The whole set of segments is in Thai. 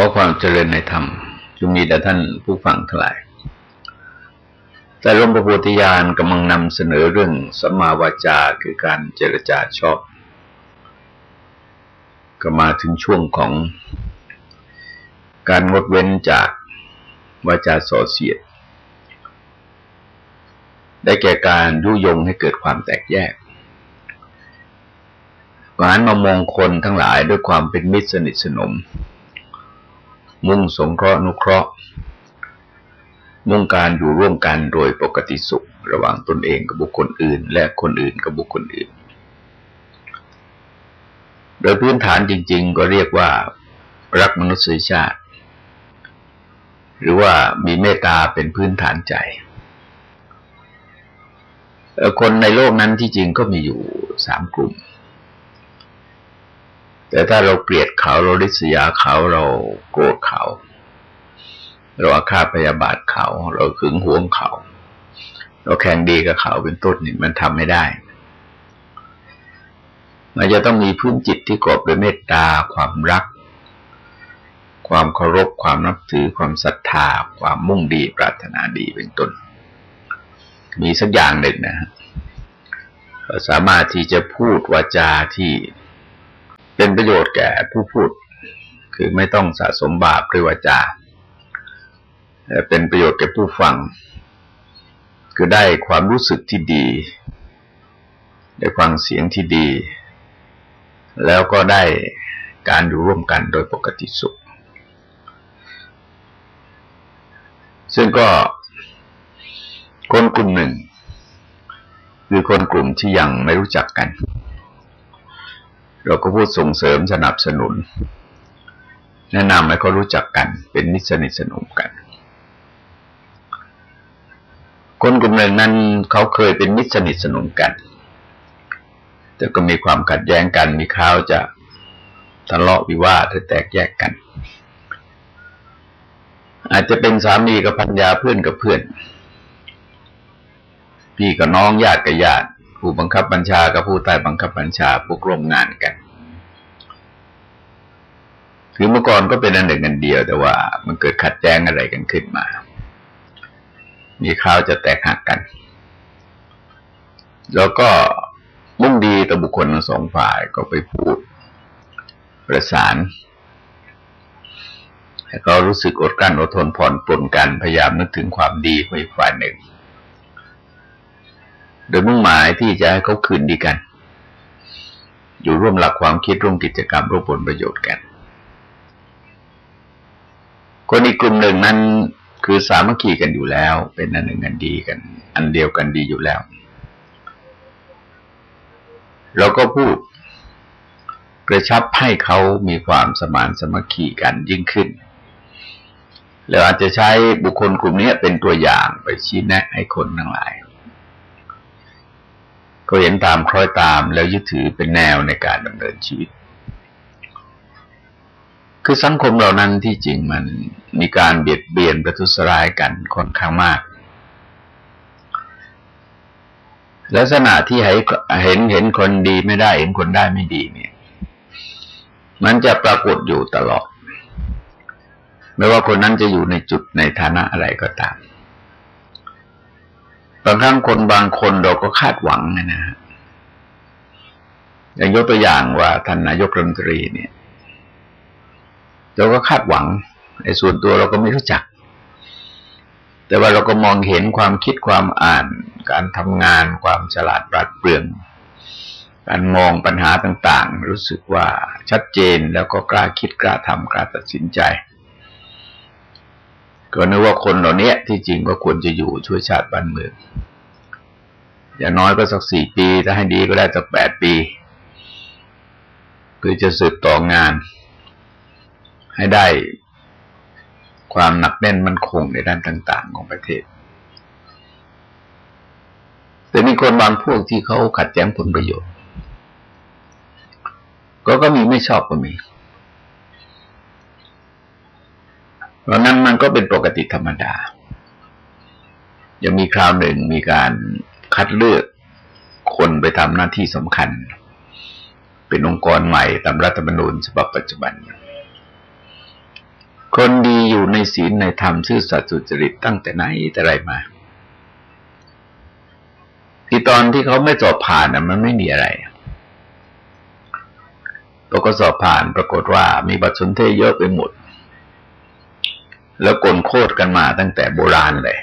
ขอความเจริญในธรรมจงมีแด่ท่านผู้ฟังทั้งหลาย แต่หลวงพระโพธิญาณกำลังนำเสนอเรื่องสัมมาวาจาคือการเจรจาชอบ ก็มาถึงช่วงของการงดเว้นจากวาจาส่อเสียด ได้แก่การยุยงให้เกิดความแตกแยกการมามองคนทั้งหลายด้วยความเป็นมิตรสนิทสนม มุ่งสงเคราะห์นุเคราะห์ มุ่งการอยู่ร่วมกันโดยปกติสุข ระหว่างตนเองกับบุคคลอื่น และคนอื่นกับบุคคลอื่น โดยพื้นฐานจริง ๆ ก็เรียกว่า รักมนุษยชาติ หรือว่ามีเมตตาเป็นพื้นฐานใจคนในโลกนั้นที่จริงก็มีอยู่สามกลุ่ม แต่ถ้าเราเกลียดเขาเราริษยาเขาเราโกรธเขา เราอาฆาตพยาบาทเขา เราขึงหวงเขา เราแข่งดีกับเขาเป็นต้นนี่มันทำไม่ได้ มันจะต้องมีพื้นจิตที่กอบด้วยเมตตาความรัก ความเคารพความนับถือความศรัทธา ความมุ่งดีปรารถนาดีเป็นต้น มีสักอย่างหนึ่งนะฮะสามารถที่จะพูดวาจาที่ เป็นประโยชน์แก่ผู้พูด คือไม่ต้องสะสมบาปหรือวาจาเป็นประโยชน์แก่ผู้ฟัง คือได้ความรู้สึกที่ดี ได้ฟังเสียงที่ดี แล้วก็ได้การอยู่ร่วมกันโดยปกติสุข ซึ่งก็คนกลุ่มหนึ่ง คือคนกลุ่มที่ยังไม่รู้จักกัน เราก็พูดส่งเสริมสนับสนุน แนะนำให้เขารู้จักกัน เป็นมิตรสนิทสนมกัน คนกลุ่มหนึ่งนั้นเขาเคยเป็นมิตรสนิทสนมกัน แต่ก็มีความขัดแย้งกัน มีข้าวจะทะเลาะวิวาทแตกแยกกัน อาจจะเป็นสามีกับพัญญาเพื่อนกับเพื่อน พี่กับน้องญาติกับญาติ ผู้บังคับบัญชากับผู้ใต้บังคับบัญชาผู้ร่วมงานกันคือเมื่อก่อนก็เป็นอันหนึ่งอันเดียวแต่ว่า มันเกิดขัดแย้งอะไรกันขึ้นมา มีข่าวจะแตกหักกัน แล้วก็มุ่งดีต่อบุคคลทั้งสองฝ่ายก็ไปพูดประสานให้เขารู้สึกอดกลั้นอดทนผ่อนปลนกันพยายามนึกถึงความดีของอีกฝ่ายหนึ่ง โดยมุ่งหมายที่จะให้เขาคืนดีกัน อยู่ร่วมหลักความคิดร่วมกิจกรรมร่วมผลประโยชน์กัน คนอีกกลุ่มหนึ่งนั้นคือสามัคคีกันอยู่แล้ว เป็นอันหนึ่งอันดีกัน อันเดียวกันดีอยู่แล้วเราก็พูดกระชับให้เขามีความสมานสมัคคีกันยิ่งขึ้น แล้วอาจจะใช้บุคคลกลุ่มนี้เป็นตัวอย่างไปชี้แนะให้คนทั้งหลาย ก็เห็นตามคล้อยตามแล้วยึดถือเป็นแนวในการดำเนินชีวิต คือสังคมเหล่านั้นที่จริงมันมีการเบียดเบียนประทุษร้ายกันค่อนข้างมาก ลักษณะที่เห็นเห็นคนดีไม่ได้เห็นคนได้ไม่ดีเนี่ย มันจะปรากฏอยู่ตลอด ไม่ว่าคนนั้นจะอยู่ในจุดในฐานะอะไรก็ตาม บางครั้งคนบางคนเราก็คาดหวังนะนะอย่างยกตัวอย่างว่าท่านนายกรัฐมนตรีเนี่ยเราก็คาดหวังในส่วนตัวเราก็ไม่รู้จัก แต่ว่าเราก็มองเห็นความคิดความอ่าน การทำงาน ความฉลาดปราดเปรื่อง การมองปัญหาต่าง ๆ รู้สึกว่าชัดเจนแล้วก็กล้าคิดกล้าทำกล้าตัดสินใจ ก็นึกว่าคนเหล่านี้ที่จริงก็ควรจะอยู่ช่วยชาติบ้านเมือง อย่างน้อยก็สักสี่ปี ถ้าให้ดีก็ได้สักแปดปีเพื่อจะสืบต่องาน ให้ได้ความหนักแน่นมั่นคงในด้านต่าง ๆ ของประเทศ แต่มีคนบางพวกที่เขาขัดแย้งผลประโยชน์ ก็ก็มีไม่ชอบก็มี เพราะนั้นมันก็เป็นปกติธรรมดายังมีคราวหนึ่งมีการคัดเลือกคนไปทำหน้าที่สำคัญ เป็นองค์กรใหม่ตามรัฐธรรมนูญฉบับปัจจุบัน คนดีอยู่ในศีลในธรรมชื่อสัตว์สุจริตตั้งแต่ไหนแต่ไรมา ที่ตอนที่เขาไม่สอบผ่านนะมันไม่มีอะไรปรากฏสอบผ่านปรากฏว่ามีบัตรสนเทเยอะไปหมด แล้วกลโคตรกันมาตั้งแต่โบราณเลย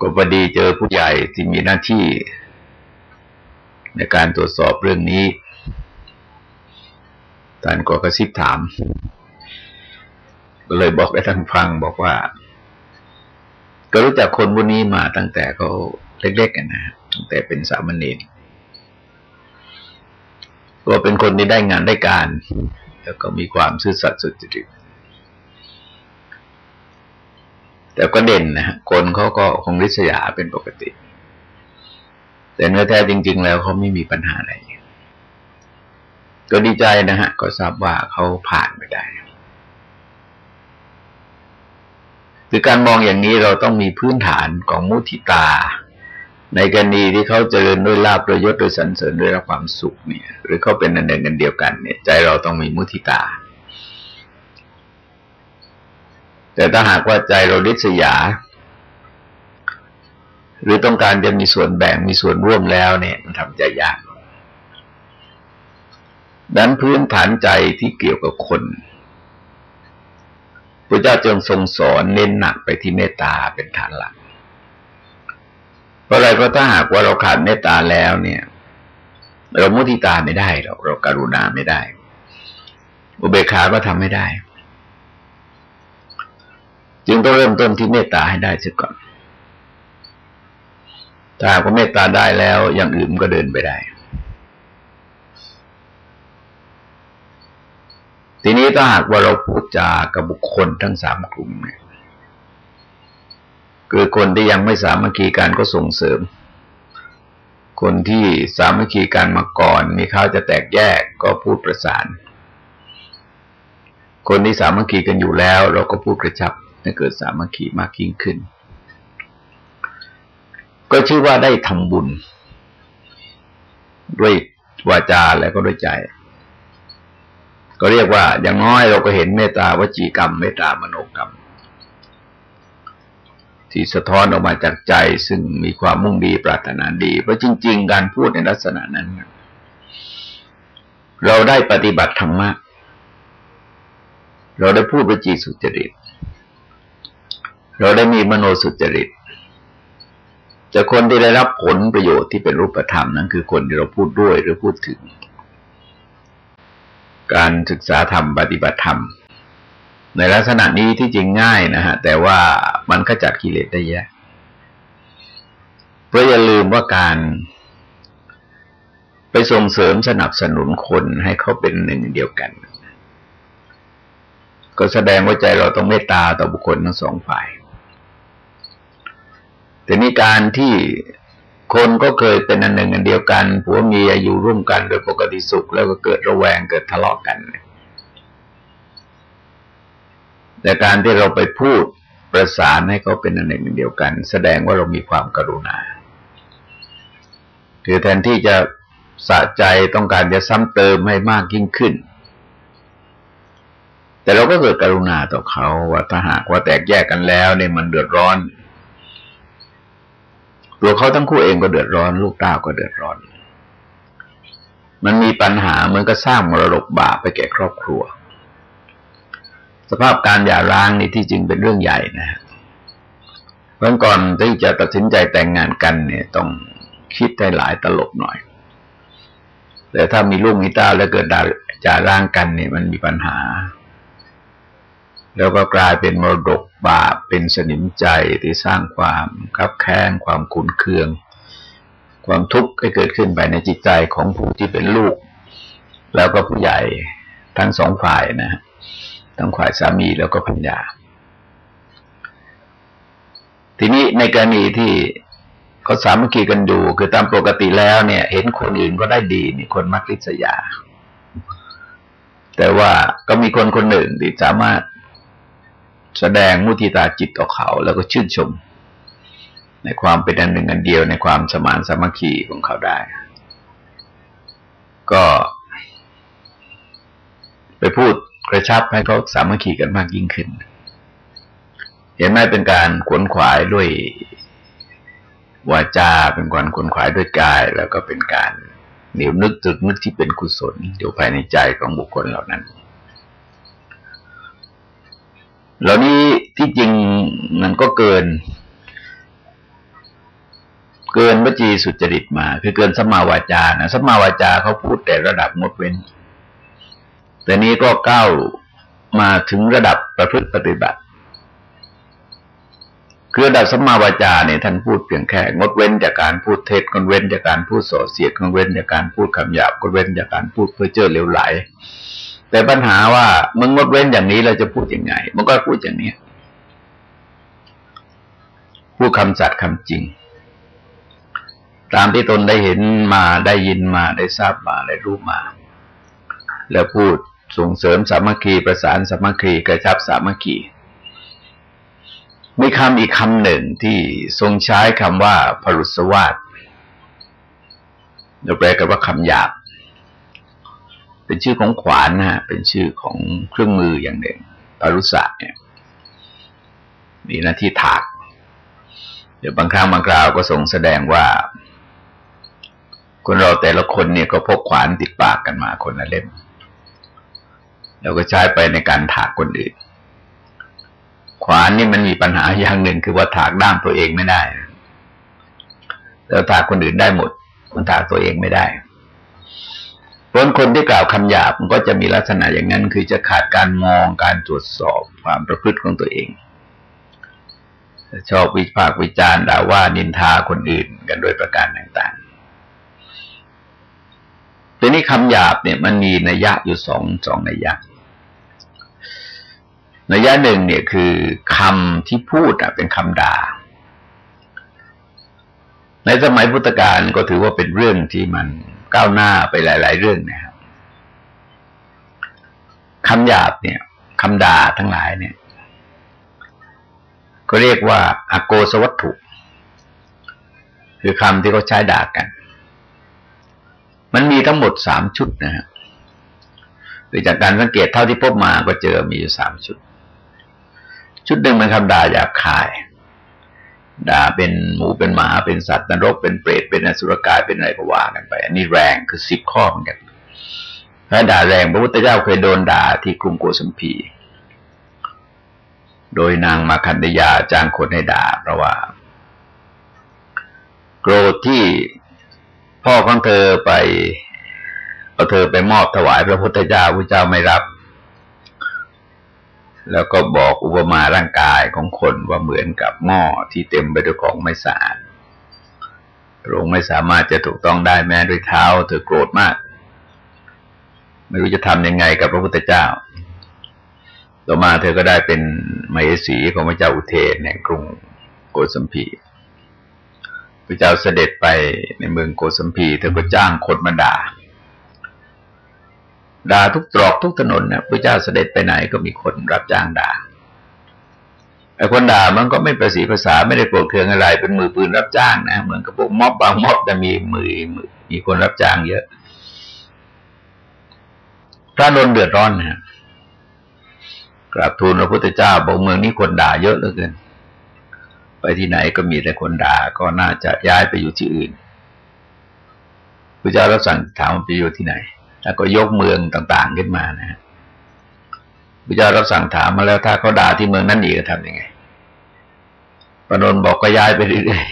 ก็พอดีเจอผู้ใหญ่ที่มีหน้าที่ ในการตรวจสอบเรื่องนี้ท่านก็กระซิบถาม ก็เลยบอกให้ท่านฟังบอกว่า ก็รู้จักคนพวกนี้มาตั้งแต่เขาเล็กๆกันนะตั้งแต่เป็นสามเณรก็เป็นคนที่ได้งานได้การ แล้วก็มีความซื่อสัตย์สุจริต แต่ก็เด่นนะฮะคนเขาก็คงริษยาเป็นปกติ แต่เนื้อแท้จริง ๆ แล้วเขาไม่มีปัญหาอะไร ก็ดีใจนะฮะ ก็ทราบว่าเขาผ่านไปได้คือการมองอย่างนี้เราต้องมีพื้นฐานของมุทิตา ในกรณีที่เขาเจริญด้วยลาบประยศโดยสรรเสริญด้วยรับความสุขเนี่ย หรือเขาเป็นอันเดียวกันเดียวกันเนี่ย ใจเราต้องมีมุทิตา แต่ถ้าหากว่าใจเราดิษยา หรือต้องการจะมีส่วนแบ่งมีส่วนร่วมแล้วเนี่ยมันทำใจยากดังนพื้นฐานใจที่เกี่ยวกับคนพระเจ้าจึงทรงสอนเน้นหนักไปที่เมตตาเป็นฐานหลัก เพราะอะไรเพราะถ้าหากว่าเราขาดเมตตาแล้วเนี่ย เรามุทิตาไม่ได้เราเราการุณาไม่ได้ อุเบกขาก็ทำไม่ได้ จึงต้องเริ่มต้นที่เมตตาให้ได้เสียก่อนถ้าหากว่าเมตตาได้แล้ว อย่างอื่นก็เดินไปได้ ทีนี้ถ้าหากว่าเราพูดจากับบุคคลทั้งสามกลุ่มเนี่ยคือคนที่ยังไม่สามัคคีกันก็ส่งเสริม คนที่สามัคคีกันมาก่อน มีข้าวจะแตกแยกก็พูดประสาน คนที่สามัคคีกันอยู่แล้ว เราก็พูดกระชับ ให้เกิดสามัคคีมากยิ่งขึ้น ก็ชื่อว่าได้ทำบุญ ด้วยวาจาและก็ด้วยใจ ก็เรียกว่า อย่างน้อยเราก็เห็นเมตตาวจีกรรม เมตตามโนกรรม ที่สะท้อนออกมาจากใจซึ่งมีความมุ่งดีปรารถนาดี เพราะจริง ๆ การพูดในลักษณะนั้น เราได้ปฏิบัติธรรมะเราได้พูดวจิสุจริต เราได้มีมโนสุจริตจะคนที่ได้รับผลประโยชน์ที่เป็นรูปธรรมนั้นคือคนที่เราพูดด้วยหรือพูดถึง การศึกษาธรรมปฏิบัติธรรม ในลักษณะนี้ที่จริงง่ายนะฮะ แต่ว่ามันขจัดกิเลสได้แยะเพราะอย่าลืมว่าการไปส่งเสริมสนับสนุนคนให้เขาเป็นหนึ่งเดียวกัน ก็แสดงว่าใจเราต้องเมตตาต่อบุคคลทั้งสองฝ่าย แต่นี้การที่คนก็เคยเป็นอันหนึ่งอันเดียวกันผัวเมียอยู่ร่วมกันโดยปกติสุข แล้วก็เกิดระแวงเกิดทะเลาะกันแต่การที่เราไปพูดประสานให้เขาเป็นอันหนึ่งอันเดียวกัน แสดงว่าเรามีความกรุณาคือแทนที่จะสะใจต้องการจะซ้ำเติมให้มากยิ่งขึ้น แต่เราก็เกิดกรุณาต่อเขาว่าถ้าหากว่าแตกแยกกันแล้วเนี่ยมันเดือดร้อน ตัวเขาทั้งคู่เองก็เดือดร้อน ลูกต้าก็เดือดร้อน มันมีปัญหาเหมือนก็สร้างมรดกบาปไปแก่ครอบครัว สภาพการหย่าร้างนี่ที่จริงเป็นเรื่องใหญ่นะเพราะก่อนที่จะตัดสินใจแต่งงานกันเนี่ยต้องคิดให้หลายตลบหน่อย แต่ถ้ามีลูกมีเต้าแล้วเกิดหย่าร้างกันเนี่ยมันมีปัญหา แล้วก็กลายเป็นมรดกบาปเป็นสนิมใจที่สร้างความคับแค้นความขุนเคือง ความทุกข์ให้เกิดขึ้นไปในจิตใจของผู้ที่เป็นลูก แล้วก็ผู้ใหญ่ทั้งสองฝ่ายนะทั้งฝ่ายสามีแล้วก็พัญญาทีนี้ในกรณีที่เขาสามัคคีกันอยู่ คือตามปกติแล้วเนี่ย เห็นคนอื่นก็ได้ดีนี่คนมักริษยา แต่ว่าก็มีคนคนหนึ่งที่สามารถ แสดงมุทิตาจิตต่อเขา แล้วก็ชื่นชม ในความเป็นอันหนึ่งอันเดียวในความสมานสามัคคีของเขาได้ ก็ไปพูดกระชับให้เขาสามัคคีกันมากยิ่งขึ้น เห็นไหมเป็นการขวนขวายด้วยวาจาเป็นการขวนขวายด้วยกาย แล้วก็เป็นการเหนียวนึกตึกนึกที่เป็นกุศลอยู่ภายในใจของบุคคลเหล่านั้น เหล่านี้ที่จริงมันก็เกิน เกินวจีสุจริตมา คือเกินสมาวาจานะสมาวาจาเขาพูดแต่ระดับงดเว้น แต่นี้ก็ก้าวมาถึงระดับประพฤติปฏิบัติ คือระดับสัมมาวาจาเนี่ยท่านพูดเพียงแค่ งดเว้นจากการพูดเท็จงดเว้นจากการพูดส่อเสียดงดเว้นจากการพูดคำหยาบงดเว้นจากการพูดเพื่อเจอเลวไหล แต่ปัญหาว่ามึงงดเว้นอย่างนี้เราจะพูดยังไง มันก็พูดอย่างนี้พูดคำสัตย์คำจริง ตามที่ตนได้เห็นมาได้ยินมาได้ทราบมาได้รู้มา แล้วพูดส่งเสริมสามัคคีประสานสามัคคีกระชับสามัคคีมีคำอีกคำหนึ่งที่ทรงใช้คำว่าพรุสวาสเราแปลกันว่าคำหยาบ เป็นชื่อของขวานนะฮะเป็นชื่อของเครื่องมืออย่างหนึ่งพรุษะเนี่ยมีหน้าที่ถาก เดี๋ยวบางครั้งบางคราวก็ทรงแสดงว่า คนเราแต่ละคนเนี่ยก็พกขวานติดปากกันมาคนละเล่มแล้วก็ใช้ไปในการถากคนอื่น ขวานนี่มันมีปัญหาอย่างหนึ่งคือว่าถากด้ามตัวเองไม่ได้แล้วถากคนอื่นได้หมดมันถากตัวเองไม่ได้ เพราะคนที่กล่าวคำหยาบมันก็จะมีลักษณะอย่างนั้น คือจะขาดการมองการตรวจสอบความประพฤติของตัวเอง ชอบวิพากษ์วิจารณ์ด่าว่านินทาคนอื่นกันโดยประการต่างๆทีนี้คำหยาบเนี่ยมันมีนัยยะอยู่สองสองนัยยะนัยยะหนึ่งเนี่ยคือคำที่พูดเป็นคำด่า ในสมัยพุทธกาลก็ถือว่าเป็นเรื่องที่มัน ก้าวหน้าไปหลาย ๆ เรื่องนะครับคำหยาบเนี่ยคำด่าทั้งหลายเนี่ย ก็เรียกว่าอโกสวัตถุ คือคำที่เขาใช้ด่ากัน มันมีทั้งหมดสามชุดนะฮะคือจากการสังเกตเท่าที่พบมาก็เจอมีอยู่สามชุด ชุดหนึ่งมันคำด่าหยาบคาย ด่าเป็นหมูเป็นหมาเป็นสัตว์นรกเป็นเปรตเป็นอสุรกายเป็นอะไรก็ว่ากันไป อันนี้แรงคือสิบข้อเหมือนกันถ้าด่าแรงพระพุทธเจ้าเคยโดนด่าที่กรุงโกสัมพีโดยนางมาคันธยาจ้างคนให้ด่าเพราะว่า โกรธที่พ่อของเธอไปเอาเธอไปมอบถวายพระพุทธเจ้าพระเจ้าไม่รับ แล้วก็บอกอุปมาร่างกายของคนว่าเหมือนกับหม้อที่เต็มไปด้วยของไม่สะอาดพระองค์ไม่สามารถจะถูกต้องได้แม้ด้วยเท้าเธอโกรธมาก ไม่รู้จะทำยังไงกับพระพุทธเจ้า ต่อมาเธอก็ได้เป็นมเหสีของพระเจ้าอุเทนในกรุงโกสัมพีพระเจ้าเสด็จไปในเมืองโกสัมพีเธอก็จ้างคนมาด่า ด่าทุกตรอกทุกถนนนี่ยพระเจ้าเสด็จไปไหนก็มีคนรับจ้างด่าไอ้คนด่ามันก็ไม่ประสีภาษาไม่ได้โกรธเคืองอะไร เป็นมือปืนรับจ้างนะเหมือนกับพวกม็อบบางม็อบแต่มีมือมีคนรับจ้างเยอะ พระนนเดือดร้อนนะกราบทูลพระพุทธเจ้าบอกเมืองนี้คนด่าเยอะเหลือเกินไปที่ไหนก็มีแต่คนด่าก็น่าจะย้ายไปอยู่ที่อื่นพระเจ้ารับสั่งถามไปอยู่ที่ไหน แล้วก็ยกเมืองต่างๆขึ้นมานะพระเจ้ารับสั่งถามมาแล้วถ้าเขาด่าที่เมืองนั้นอีกจะทำยังไงปนนบอกก็ย้ายไปเรื่อย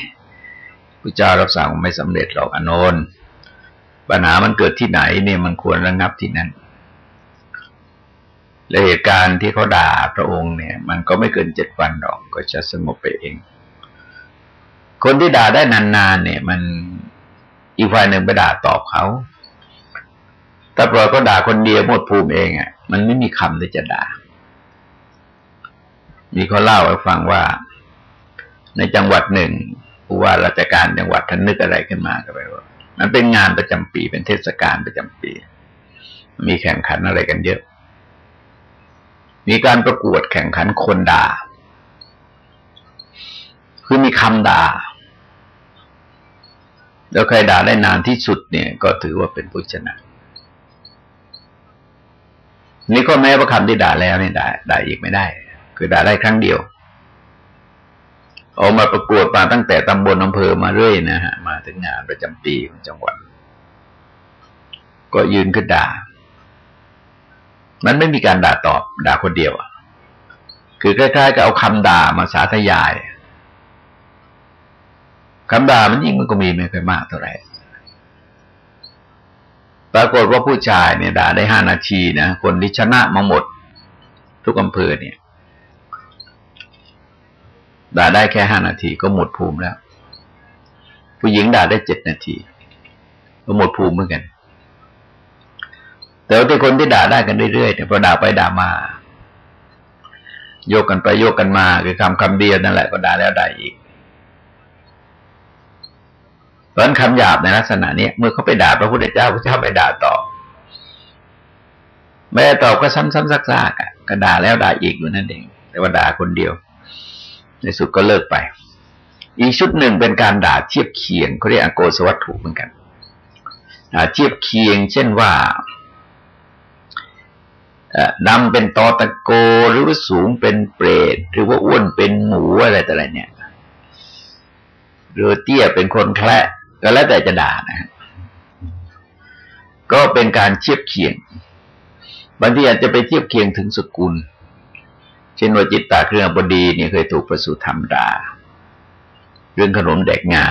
ๆพระเจ้ารับสั่งไม่สำเร็จหรอกอนนท์ปัญหามันเกิดที่ไหนเนี่ยมันควรระงับที่นั่นและเหตุการณ์ที่เขาด่าพระองค์เนี่ย มันก็ไม่เกินเจ็ดวันหรอก ก็จะสงบไปเอง คนที่ด่าได้นานๆเนี่ย มันอีกฝ่ายหนึ่งไปด่าตอบเขา ถ้าปล่อยก็ด่าคนเดียวหมดภูมิเองอะ มันไม่มีคำที่จะด่า มีเขาเล่าให้ฟังว่า ในจังหวัดหนึ่งผู้ว่าราชการจังหวัดท่านนึกอะไรขึ้นมาก็ไปว่า มันเป็นงานประจำปี เป็นเทศกาลประจำปี มีแข่งขันอะไรกันเยอะ มีการประกวดแข่งขันคนด่า คือมีคำด่าแล้วใครด่าได้นานที่สุดเนี่ย ก็ถือว่าเป็นผู้ชนะ นี่ก็แม้ว่าคำที่ด่าแล้วเนี่ยด่าด่าอีกไม่ได้ คือด่าได้ครั้งเดียวออกมาประกวดมาตั้งแต่ตำบลอำเภอมาเรื่อยนะฮะ มาถึงงานประจำปีของจังหวัด ก็ยืนขึ้นด่า มันไม่มีการด่าตอบ ด่าคนเดียวคือคล้ายๆกับเอาคำด่ามาสาธยายคำด่ามันยิ่งมันก็มีไม่ค่อยมากเท่าไหร่ ปรากฏว่าผู้ชายเนี่ยด่าได้ห้านาทีนะคนที่ชนะมาหมด ทุกอำเภอเนี่ยด่าได้แค่ห้านาทีก็หมดภูมิแล้ว ผู้หญิงด่าได้เจ็ดนาทีก็หมดภูมิเหมือนกัน แต่ว่าที่คนที่ด่าได้กันเรื่อยๆเนี่ยพอด่าไปด่ามา โยกกันไปโยกกันมาคือคำคำเดียวนั่นแหละก็ด่าแล้วด่าอีก เพราะนั้นคำหยาบในลักษณะนี้เมื่อเขาไปด่าพระพุทธเจ้าพระเจ้าไปด่าต่อไม่ได้ตอบก็ซ้ำๆซากๆก็ด่าแล้วด่าอีกอยู่นั่นเอง แต่ว่าด่าคนเดียว ในสุดก็เลิกไป อีกชุดหนึ่งเป็นการด่าเทียบเคียงเขาเรียกอโกสวัตถุเหมือนกันเทียบเคียง เช่นว่าดำเป็นตอตะโกหรือว่าสูงเป็นเปรตหรือว่าอ้วนเป็นหมูอะไรแต่อะไรเนี่ยหรือเตี้ยเป็นคนแคละ ก็แล้วแต่จะด่านะก็เป็นการเทียบเคียง บางทีอาจจะไปเทียบเคียงถึงสกุล เช่นว่าจิตตาเครื่องบดีเนี่ยเคยถูกประสูธรรมดาเรื่องขนมแดกงา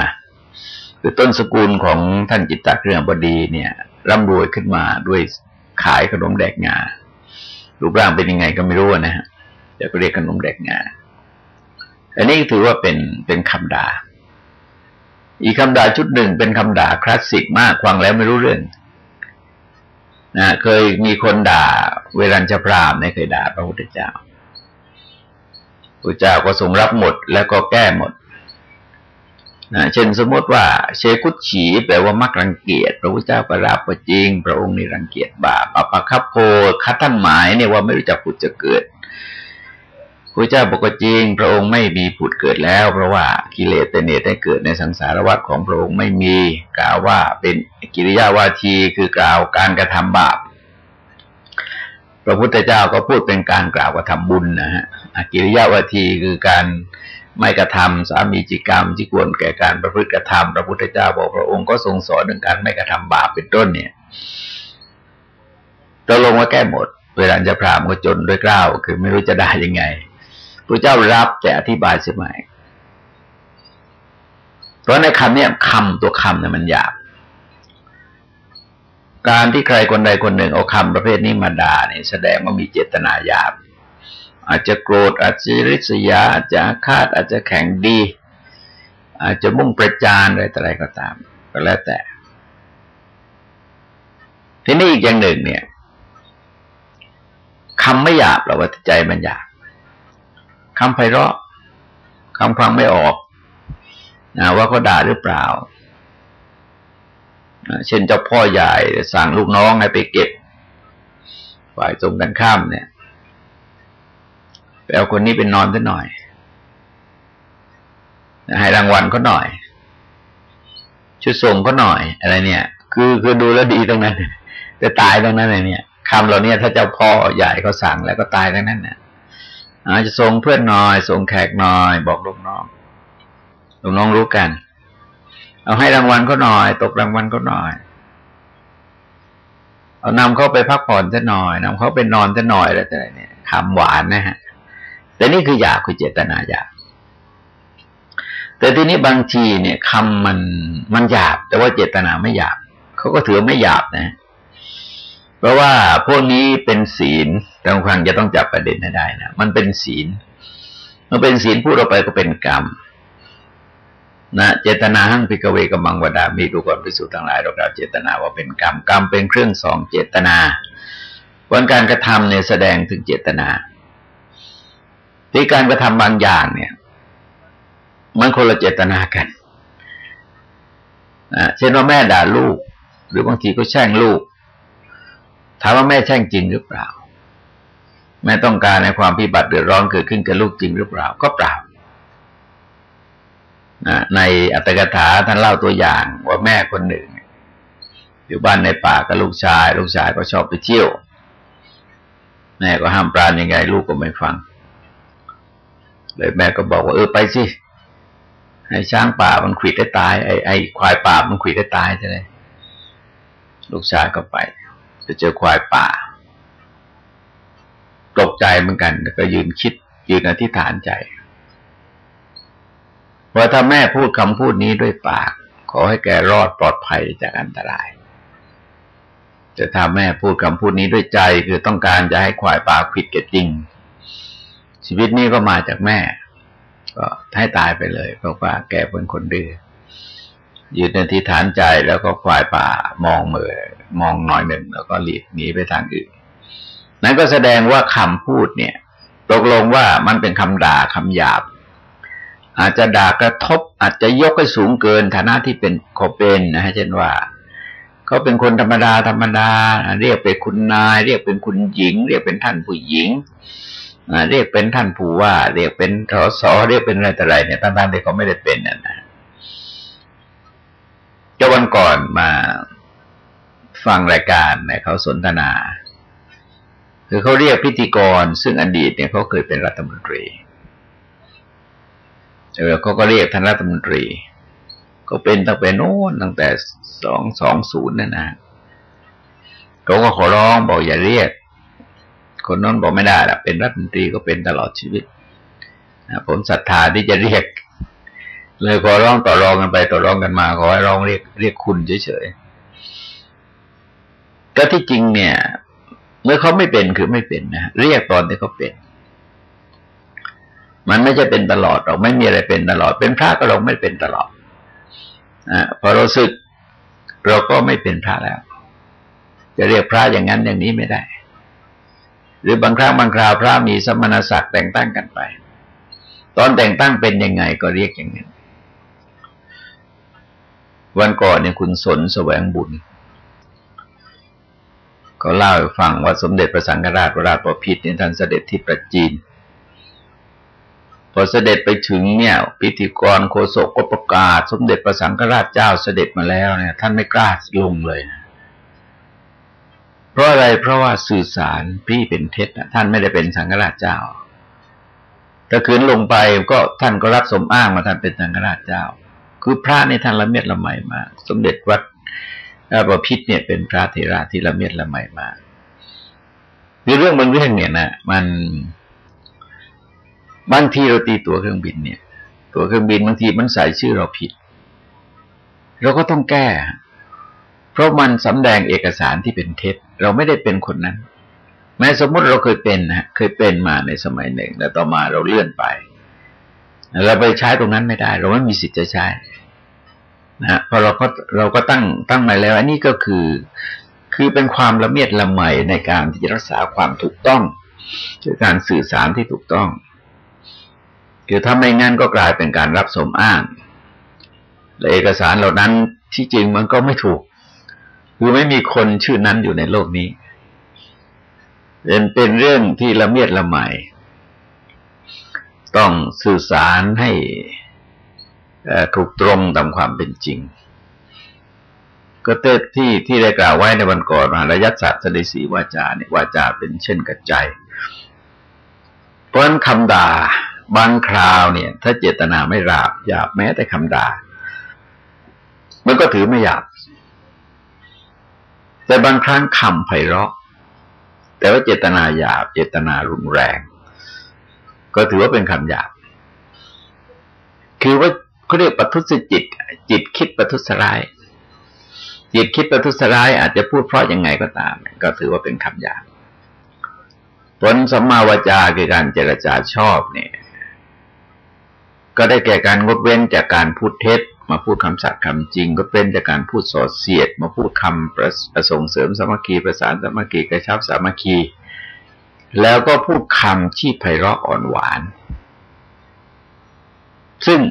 คือต้นสกุลของท่านจิตตาเครื่องบดีเนี่ยร่ำรวยขึ้นมาด้วยขายขนมแดกงา รูปร่างเป็นยังไงก็ไม่รู้นะฮะแต่ก็เรียกขนมแดกงา อันนี้ถือว่าเป็นเป็นคำด่า อีกคำด่าชุดหนึ่งเป็นคำด่าคลาสสิกมากฟังแล้วไม่รู้เรื่องนะเคยมีคนด่า เวรัญชพรามเนี่ยเคยด่าพระพุทธเจ้าพระเจ้าก็ทรงรับหมดแล้วก็แก้หมดนะเช่นสมมติว่า เชคุตฉีแปลว่ามักรังเกียจพระพุทธเจ้าก็รับประจริง พระองค์นี่รังเกียจบาปอปะคับโพคัดท่านหมายเนี่ยว่าไม่รู้จักผุดจะเกิด พระเจ้าบอกจริง พระองค์ไม่มีผุดเกิดแล้ว เพราะว่ากิเลสเตเนตได้เกิดในสังสารวัฏของพระองค์ไม่มีกล่าวว่าเป็นกิริยาวาทีคือกล่าวการกระทำบาป พระพุทธเจ้าก็พูดเป็นการกล่าวกระทำบุญนะฮะกิริยาวาทีคือการไม่กระทำสามีจิกรรมที่ควรแก่การประพฤติกระทำพระพุทธเจ้าบอกพระองค์ก็ทรงสอนเรื่องการไม่กระทำบาปเป็นต้นเนี่ยตกลงว่าแก้หมดเวลาจะพรามก็จนด้วยกล้าวคือไม่รู้จะได้ยังไง พระเจ้ารับแต่อธิบายเสียไหมเพราะในคำเนี่ยคำตัวคำเนี่ยมันหยาบ การที่ใครคนใดคนหนึ่งเอาคำประเภทนี้มาด่าเนี่ยแสดงว่ามีเจตนาหยาบ อาจจะโกรธอาจจะริษยาอาจจะคาดอาจจะแข็งดี อาจจะมุ่งประจานอะไรต่ออะไรก็ตาม ก็แล้วแต่ ทีนี้อีกอย่างหนึ่งเนี่ยคำไม่หยาบเราว่าใจมันหยาบ คำไพเราะคำฟังไม่ออกนะว่าเขาด่าหรือเปล่าเช่นเจ้าพ่อใหญ่สั่งลูกน้องให้ไปเก็บฝ่ายตรงกันข้ามเนี่ยไปเอาคนนี้เป็นนอนซะหน่อย ให้รางวัลเขาหน่อยช่วยส่งเขาหน่อยอะไรเนี่ย คือคือดูแล้วดีตรงนั้นแต่ตายตรงนั้นเลยเนี่ยคำเหล่านี้ถ้าเจ้าพ่อใหญ่เขาสั่งแล้วก็ตายตรงนั้นเนี่ย อาจจะส่งเพื่อนหน่อย ส่งแขกหน่อย บอกลูกน้องลูกน้องรู้กัน เอาให้รางวัลเขาหน่อย ตกรางวัลเขาหน่อย เอานำเขาไปพักผ่อนซะหน่อยนำเขาไปนอนซะหน่อยอะไรอะไรเนี่ยคำหวานนะฮะ แต่นี่คืออยากคือเจตนาอยาก แต่ทีนี้บางทีเนี่ยคำมันมันหยาบ แต่ว่าเจตนาไม่หยาบเขาก็ถือไม่หยาบนะ เพราะว่าพวกนี้เป็นศีลแต่บางครั้งจะต้องจับประเด็นให้ได้นะมันเป็นศีลมันเป็นศีลพูดออกไปก็เป็นกรรมนะเจตนาหั่งพิกเวกมังวดามีดูก่อนพิสูจน์ทั้งหลายเราเจตนาว่าเป็นกรรมกรรมเป็นเครื่องสองเจตนาวันการกระทำเนี่ยแสดงถึงเจตนาที่การกระทำบางอย่างเนี่ย มันคนละเจตนากันนะเช่นว่าแม่ด่าลูก หรือบางทีก็แช่งลูก ถามว่าแม่แช่งจริงหรือเปล่า แม่ต้องการในความพิบัติเดือดร้อนเกิดขึ้นกับลูกจริงหรือเปล่าก็เปล่าในอัตถกถาท่านเล่าตัวอย่างว่าแม่คนหนึ่ง อยู่บ้านในป่ากับลูกชาย ลูกชายก็ชอบไปเที่ยว แม่ก็ห้ามปรานยังไง ลูกก็ไม่ฟัง เลยแม่ก็บอกว่าเออไปสิให้ช้างป่ามันขีดได้ตายไอ้ไอ้ควายป่ามันขีดได้ตายใช่ไหมลูกชายก็ไป เจอควายป่า ตกใจเหมือนกันแล้วก็ยืนคิด ยืนอธิษฐานใจว่าถ้าแม่พูดคำพูดนี้ด้วยปาก ขอให้แกรอดปลอดภัยจากอันตรายแต่ถ้าแม่พูดคำพูดนี้ด้วยใจคือต้องการจะให้ควายป่าผิดเกจริง ชีวิตนี้ก็มาจากแม่ ก็ให้ตายไปเลย เพราะว่าแกเป็นคนดื้อ ยืนในที่ฐานใจแล้วก็ควายป่ามองเมือมองหน่อยหนึ่งแล้วก็หลีกหนีไปทางอื่น นั่นก็แสดงว่าคำพูดเนี่ย ตกลงว่ามันเป็นคำด่าคำหยาบ อาจจะด่ากระทบ อาจจะยกให้สูงเกินฐานะที่เป็นขอเป็นนะฮะเช่นว่าเขาเป็นคนธรรมดาธรรมดา เรียกเป็นคุณนาย เรียกเป็นคุณหญิง เรียกเป็นท่านผู้หญิงเรียกเป็นท่านผู้ว่า เรียกเป็นทศเรียกเป็นอะไรแต่ไรเนี่ยตั้งๆที่เขาไม่ได้เป็นนะ จ้าวันก่อนมาฟังรายการเนี่ยเขาสนทนา คือเขาเรียกพิธีกร ซึ่งอดีตเนี่ยเขาเคยเป็นรัฐมนตรีเออเขาก็เรียกท่านรัฐมนตรี ก็เป็นตั้งแต่โน้นตั้งแต่สองสองศูนย์นั่นนะเขาก็ขอร้องบอกอย่าเรียก คนนั้นบอกไม่ได้ละเป็นรัฐมนตรีก็เป็นตลอดชีวิตผมศรัทธาที่จะเรียก เลยขอร้องต่อรองกันไปต่อรองกันมา ขอให้ร้องเรียกเรียกคุณเฉยๆก็ที่จริงเนี่ย เมื่อเขาไม่เป็นคือไม่เป็นนะเรียกตอนที่เขาเป็น มันไม่ใช่เป็นตลอดเราไม่มีอะไรเป็นตลอด เป็นพระก็เราไม่เป็นตลอดอพอเราสึกเราก็ไม่เป็นพระแล้ว จะเรียกพระอย่างนั้นอย่างนี้ไม่ได้ หรือบางครั้งบางคราวพระมีสมณศักดิ์แต่งตั้งกันไป ตอนแต่งตั้งเป็นยังไงก็เรียกอย่างนั้น วันก่อนเนี่ยคุณสนแสวงบุญ ก็เล่าให้ฟังว่าสมเด็จพระสังฆราชพระราชบพิตรเนี่ยท่านเสด็จที่ประจีน พอเสด็จไปถึงเนี่ย พิธีกรโคศกก็ประกาศ สมเด็จพระสังฆราชเจ้าเสด็จมาแล้วเนี่ย ท่านไม่กล้าลงเลยนะเพราะอะไรเพราะว่าสื่อสารพี่เป็นเท็จท่านไม่ได้เป็นสังฆราชเจ้าถ้าคืนลงไปก็ท่านก็รับสมอ้างมาท่านเป็นสังฆราชเจ้า คือพระในท่านละเมียดละไมมาก สมเด็จวัดบพิษเนี่ยเป็นพระเทระที่ละเมียดละไมมากคือเรื่องบางเรื่องเนี่ยนะมันบางทีเราตีตัวเครื่องบินเนี่ย ตัวเครื่องบินบางทีมันใส่ชื่อเราผิด เราก็ต้องแก้ เพราะมันสำแดงเอกสารที่เป็นเท็จ เราไม่ได้เป็นคนนั้น แม้สมมติเราเคยเป็นนะเคยเป็นมาในสมัยหนึ่ง แล้วต่อมาเราเลื่อนไปเราไปใช้ตรงนั้นไม่ได้ เราไม่มีสิทธิ์จะใช้ นะพอเราก็เราก็ตั้งตั้งมาแล้ว อันนี้ก็คือ คือเป็นความละเมียดละไมในการที่จะรักษาความถูกต้องคือการสื่อสารที่ถูกต้อง คือถ้าไม่งั้นก็กลายเป็นการรับสมอ้างและเอกสารเหล่านั้นที่จริงมันก็ไม่ถูก คือไม่มีคนชื่อนั้นอยู่ในโลกนี้ เป็นเป็นเรื่องที่ละเมียดละไมต้องสื่อสารให้ ถูกตรงตามความเป็นจริง ก็เตที่ที่ได้กล่าวไว้ในวันก่อนมาระยัศสติสีวาจาเนี่ยวาจาเป็นเช่นกระจายเพราะนั้นคำด่าบางคราวเนี่ย ถ้าเจตนาไม่ราบหยาบแม้แต่คำด่า มันก็ถือไม่หยาบ แต่บางครั้งคำไพเราะ แต่ว่าเจตนาหยาบ เจตนารุนแรง ก็ถือว่าเป็นคำหยาบ คือว่า เขาเรียกปัทุสจิต จิตคิดปัทุสร้าย จิตคิดปัทุสร้ายอาจจะพูดเพราะยังไงก็ตาม ก็ถือว่าเป็นคำหยาบผลสัมมาวจาคือการเจรจาชอบเนี่ย ก็ได้แก่การงดเว้นจากการพูดเท็จ มาพูดคำสัตย์คำจริง ก็เป็นจากการพูดสอดเสียด มาพูดคำประประสงเสริมสมัคคีประสานสมัคคีกระชับสามัคคีแล้วก็พูดคำที่ไพเราะอ่อนหวาน ซึ่ง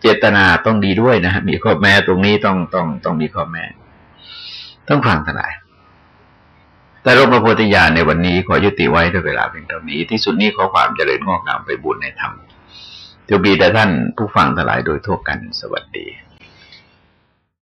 เจตนาต้องดีด้วยนะฮะมีข้อแม้ตรงนี้ต้องต้องต้องมีข้อแม้ ต้องฟังทนายแต่รมพระโพธิญาณในวันนี้ขอยุติไว้ด้วยเวลาเพียงเท่านี้ ที่สุดนี้ขอความเจริญงอกงามไปบุญในธรรมจะมีแต่ท่านผู้ฟังทั้งหลายโดยทั่วกันสวัสดี